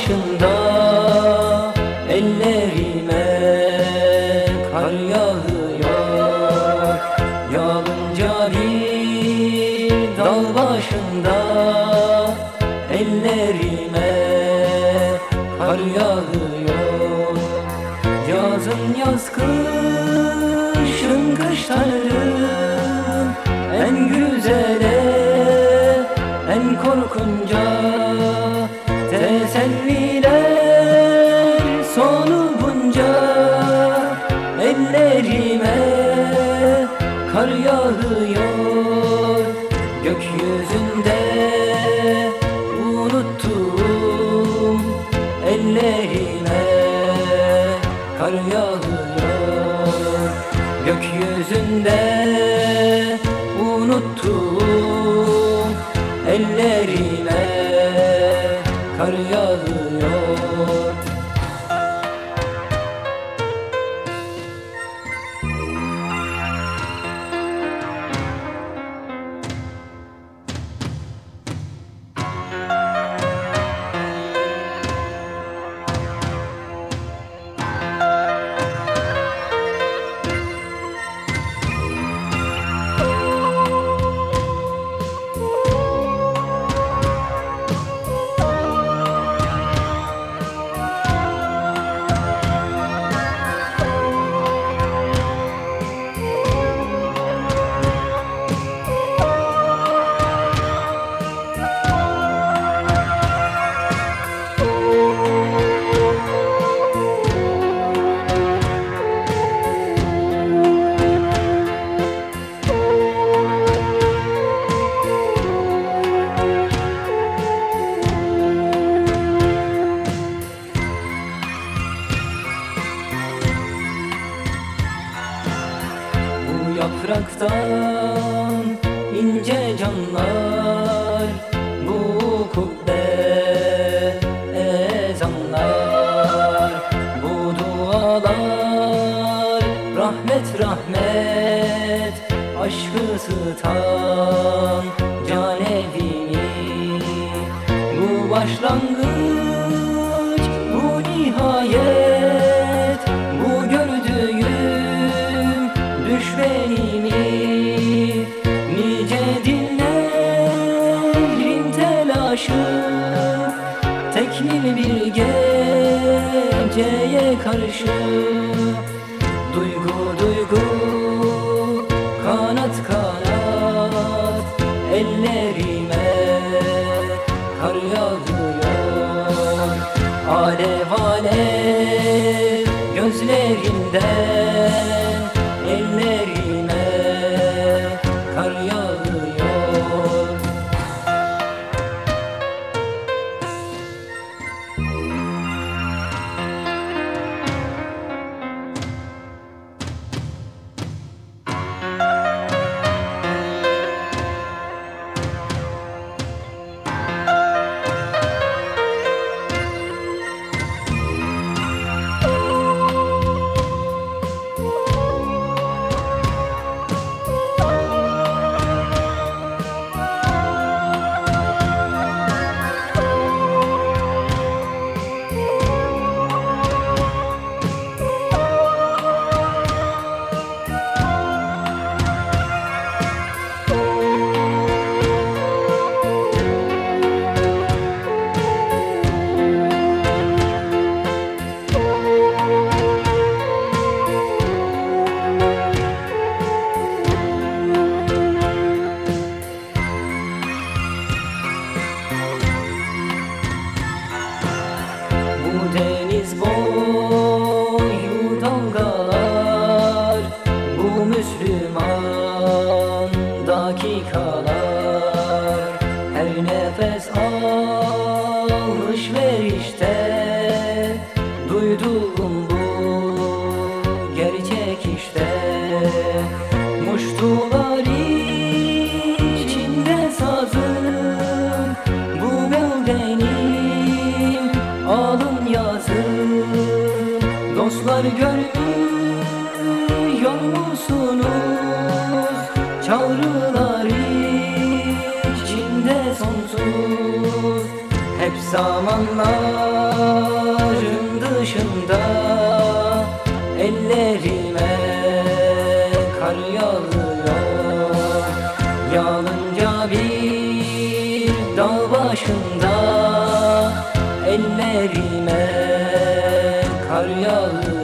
başında ellerime kar yağıyor. Yağınca bir dal başında ellerime kar yağıyor. Yazın yaz kışın kış tanırım en güzele en korkunca kar 成了。Tekmil bir geceye karşı Duygu duygu kanat kanat Ellerime işte. Muştular içinde sazım Bu bel benim alın yazım Dostlar görmüyor musunuz? Çağrılar içinde sonsuz. Hep zamanların dışında elleri love.